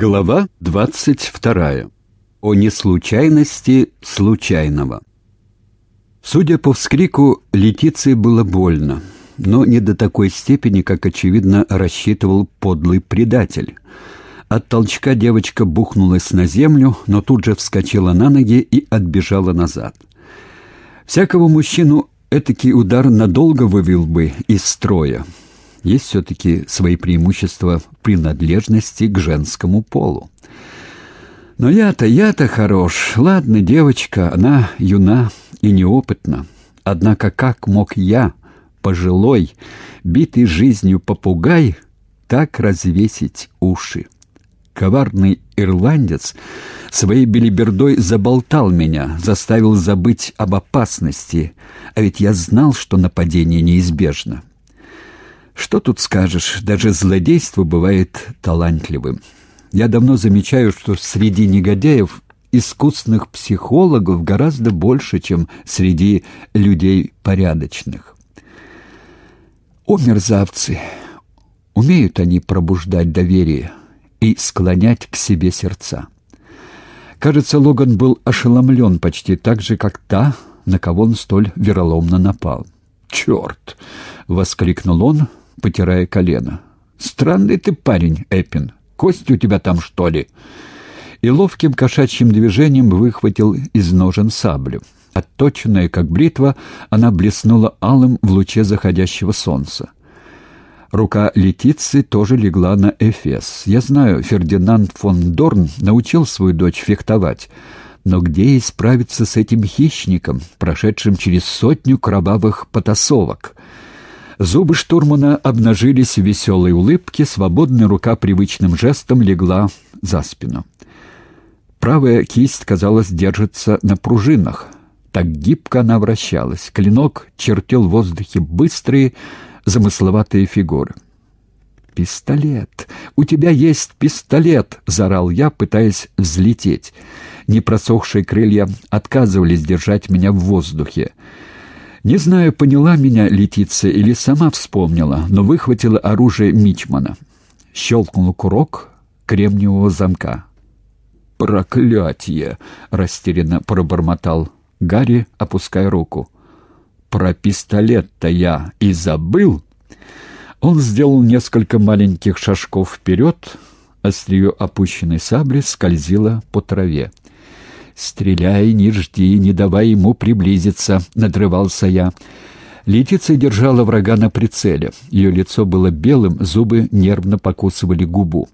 Глава двадцать вторая. О неслучайности случайного. Судя по вскрику, Летиции было больно, но не до такой степени, как, очевидно, рассчитывал подлый предатель. От толчка девочка бухнулась на землю, но тут же вскочила на ноги и отбежала назад. Всякого мужчину этакий удар надолго вывел бы из строя. Есть все-таки свои преимущества принадлежности к женскому полу. Но я-то, я-то хорош. Ладно, девочка, она юна и неопытна. Однако как мог я, пожилой, битый жизнью попугай, так развесить уши? Коварный ирландец своей белибердой заболтал меня, заставил забыть об опасности, а ведь я знал, что нападение неизбежно. Что тут скажешь, даже злодейство бывает талантливым. Я давно замечаю, что среди негодяев искусных психологов гораздо больше, чем среди людей порядочных. О, мерзавцы! Умеют они пробуждать доверие и склонять к себе сердца. Кажется, Логан был ошеломлен почти так же, как та, на кого он столь вероломно напал. «Черт!» — воскликнул он, потирая колено. «Странный ты парень, Эппин. Кость у тебя там, что ли?» И ловким кошачьим движением выхватил из ножен саблю. Отточенная, как бритва, она блеснула алым в луче заходящего солнца. Рука Летицы тоже легла на Эфес. Я знаю, Фердинанд фон Дорн научил свою дочь фехтовать, но где ей справиться с этим хищником, прошедшим через сотню кровавых потасовок?» Зубы штурмана обнажились в веселой улыбке, свободная рука привычным жестом легла за спину. Правая кисть, казалось, держится на пружинах. Так гибко она вращалась. Клинок чертил в воздухе быстрые, замысловатые фигуры. «Пистолет! У тебя есть пистолет!» — заорал я, пытаясь взлететь. Непросохшие крылья отказывались держать меня в воздухе. Не знаю, поняла меня Летиция или сама вспомнила, но выхватила оружие Мичмана. Щелкнул курок кремниевого замка. «Проклятие!» — растерянно пробормотал Гарри, опуская руку. «Про пистолет-то я и забыл!» Он сделал несколько маленьких шажков вперед, острие опущенной сабли скользило по траве. «Стреляй, не жди, не давай ему приблизиться», — надрывался я. Летиция держала врага на прицеле. Ее лицо было белым, зубы нервно покусывали губу.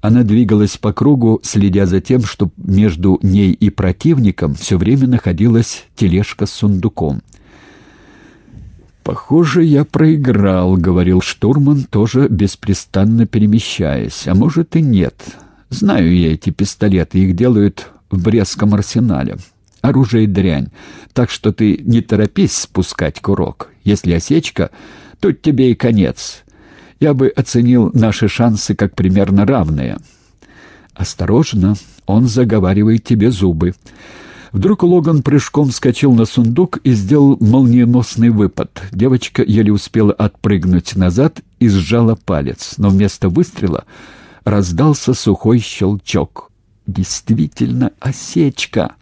Она двигалась по кругу, следя за тем, что между ней и противником все время находилась тележка с сундуком. «Похоже, я проиграл», — говорил штурман, тоже беспрестанно перемещаясь. «А может и нет. Знаю я эти пистолеты, их делают в Брестском арсенале. Оружие дрянь, так что ты не торопись спускать курок. Если осечка, тут тебе и конец. Я бы оценил наши шансы как примерно равные. Осторожно, он заговаривает тебе зубы. Вдруг Логан прыжком вскочил на сундук и сделал молниеносный выпад. Девочка еле успела отпрыгнуть назад и сжала палец, но вместо выстрела раздался сухой щелчок. Действительно осечка.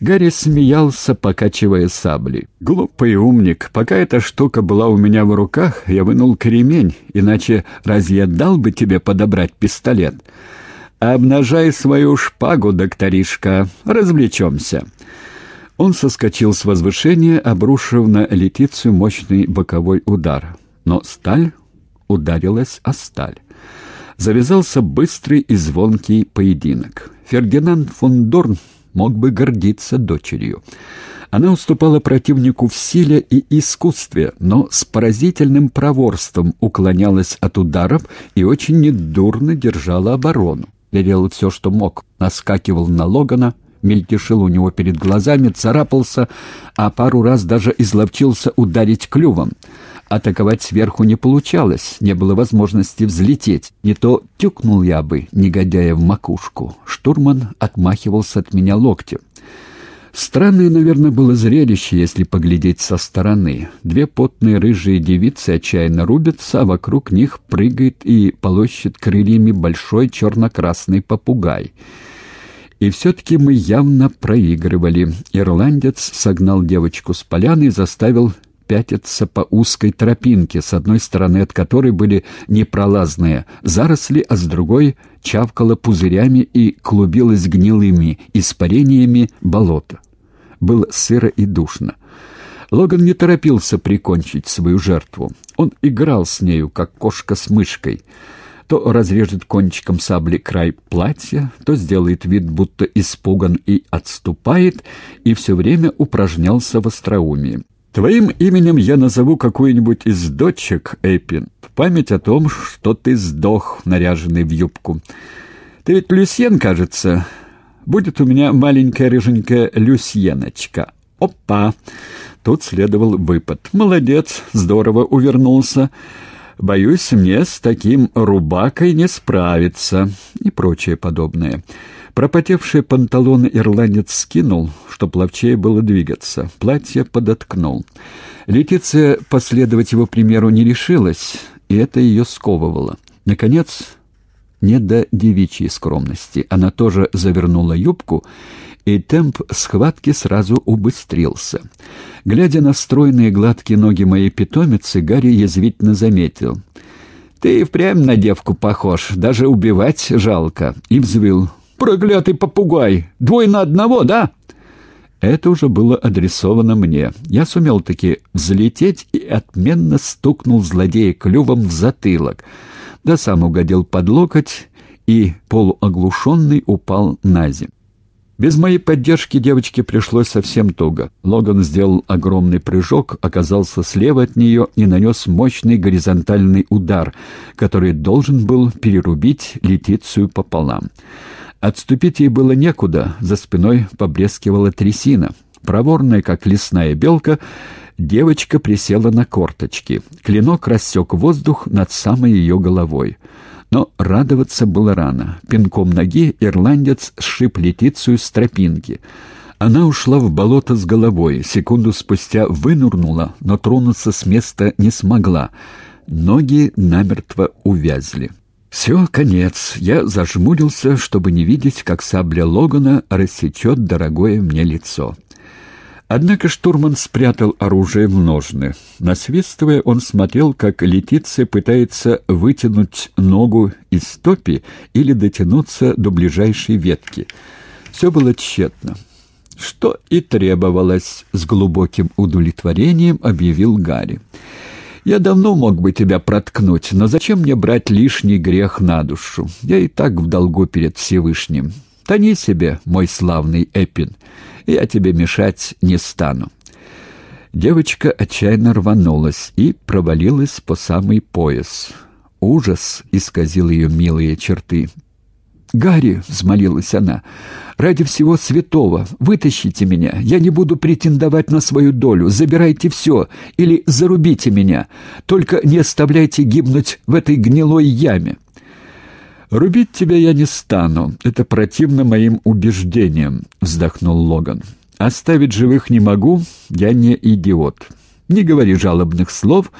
Гарри смеялся, покачивая сабли. «Глупый умник. Пока эта штука была у меня в руках, я вынул кремень, иначе разве я дал бы тебе подобрать пистолет? Обнажай свою шпагу, докторишка, развлечемся». Он соскочил с возвышения, обрушив на Летицию мощный боковой удар. Но сталь ударилась о сталь завязался быстрый и звонкий поединок. Фердинанд фон Дорн мог бы гордиться дочерью. Она уступала противнику в силе и искусстве, но с поразительным проворством уклонялась от ударов и очень недурно держала оборону. Я делал все, что мог. Наскакивал на Логана, мельтешил у него перед глазами, царапался, а пару раз даже изловчился ударить клювом. Атаковать сверху не получалось, не было возможности взлететь. Не то тюкнул я бы, негодяя, в макушку. Штурман отмахивался от меня локтем. Странное, наверное, было зрелище, если поглядеть со стороны. Две потные рыжие девицы отчаянно рубятся, а вокруг них прыгает и полощет крыльями большой черно-красный попугай. И все-таки мы явно проигрывали. Ирландец согнал девочку с поляны и заставил пятиться по узкой тропинке, с одной стороны от которой были непролазные заросли, а с другой чавкало пузырями и клубилось гнилыми испарениями болото. Было сыро и душно. Логан не торопился прикончить свою жертву. Он играл с нею, как кошка с мышкой. То разрежет кончиком сабли край платья, то сделает вид, будто испуган и отступает, и все время упражнялся в остроумии. Твоим именем я назову какую-нибудь из дочек, Эппин, в память о том, что ты сдох, наряженный в юбку. Ты ведь Люсьен, кажется. Будет у меня маленькая рыженькая Люсьеночка. Опа! Тут следовал выпад. Молодец, здорово увернулся. Боюсь, мне с таким рубакой не справиться. И прочее подобное. Пропотевшие панталоны ирландец скинул, чтоб ловчее было двигаться. Платье подоткнул. Летиция последовать его примеру не решилась, и это ее сковывало. Наконец, не до девичьей скромности. Она тоже завернула юбку, и темп схватки сразу убыстрился. Глядя на стройные гладкие ноги моей питомицы, Гарри язвительно заметил. «Ты впрямь на девку похож, даже убивать жалко», и взвыл. Проклятый попугай! Двое на одного, да?» Это уже было адресовано мне. Я сумел таки взлететь и отменно стукнул злодея клювом в затылок. Да сам угодил под локоть и, полуоглушенный, упал на землю. Без моей поддержки девочке пришлось совсем туго. Логан сделал огромный прыжок, оказался слева от нее и нанес мощный горизонтальный удар, который должен был перерубить Летицию пополам. Отступить ей было некуда, за спиной поблескивала трясина. Проворная, как лесная белка, девочка присела на корточки. Клинок рассек воздух над самой ее головой. Но радоваться было рано. Пинком ноги ирландец сшиб Летицию с тропинки. Она ушла в болото с головой, секунду спустя вынурнула, но тронуться с места не смогла. Ноги намертво увязли. Все, конец. Я зажмурился, чтобы не видеть, как сабля Логана рассечет дорогое мне лицо. Однако штурман спрятал оружие в ножны. Насвистывая, он смотрел, как Летиция пытается вытянуть ногу из топи или дотянуться до ближайшей ветки. Все было тщетно. Что и требовалось, с глубоким удовлетворением объявил Гарри. Я давно мог бы тебя проткнуть, но зачем мне брать лишний грех на душу? Я и так в долгу перед Всевышним. Тони себе, мой славный Эпин, я тебе мешать не стану». Девочка отчаянно рванулась и провалилась по самый пояс. Ужас исказил ее милые черты. «Гарри!» — взмолилась она. «Ради всего святого, вытащите меня. Я не буду претендовать на свою долю. Забирайте все или зарубите меня. Только не оставляйте гибнуть в этой гнилой яме». «Рубить тебя я не стану. Это противно моим убеждениям», — вздохнул Логан. «Оставить живых не могу. Я не идиот. Не говори жалобных слов».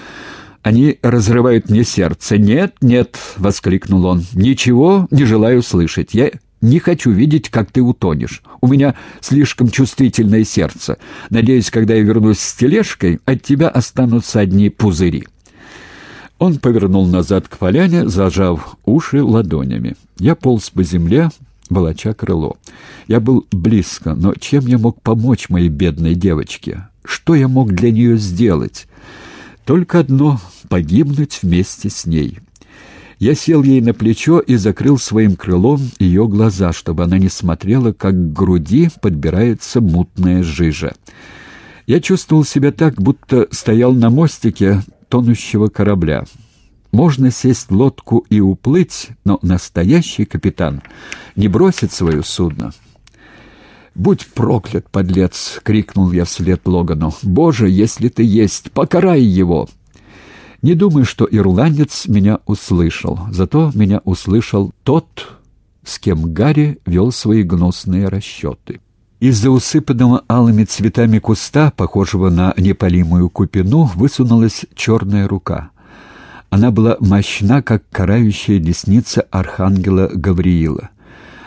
Они разрывают мне сердце. Нет, нет, воскликнул он. Ничего не желаю слышать. Я не хочу видеть, как ты утонешь. У меня слишком чувствительное сердце. Надеюсь, когда я вернусь с тележкой, от тебя останутся одни пузыри. Он повернул назад к поляне, зажав уши ладонями. Я полз по земле, волоча крыло. Я был близко, но чем я мог помочь моей бедной девочке? Что я мог для нее сделать? Только одно — погибнуть вместе с ней. Я сел ей на плечо и закрыл своим крылом ее глаза, чтобы она не смотрела, как к груди подбирается мутная жижа. Я чувствовал себя так, будто стоял на мостике тонущего корабля. Можно сесть в лодку и уплыть, но настоящий капитан не бросит свое судно. «Будь проклят, подлец!» — крикнул я вслед Логану. «Боже, если ты есть, покарай его!» Не думаю, что ирландец меня услышал. Зато меня услышал тот, с кем Гарри вел свои гнусные расчеты. Из-за усыпанного алыми цветами куста, похожего на непалимую купину, высунулась черная рука. Она была мощна, как карающая десница архангела Гавриила.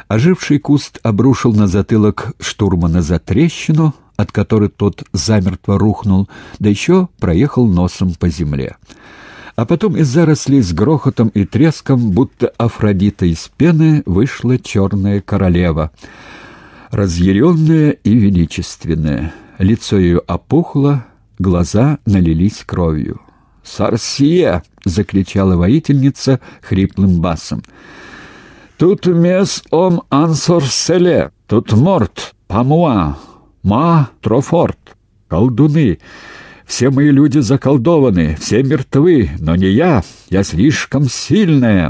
Оживший куст обрушил на затылок штурмана за трещину, от которой тот замертво рухнул, да еще проехал носом по земле. А потом из зарослей с грохотом и треском, будто Афродита из пены, вышла черная королева — разъяренная и величественная. Лицо ее опухло, глаза налились кровью. «Сарсия!» — закричала воительница хриплым басом. «Тут мес ом ансорселе, тут морт, памуа, ма трофорт, колдуны. Все мои люди заколдованы, все мертвы, но не я, я слишком сильная».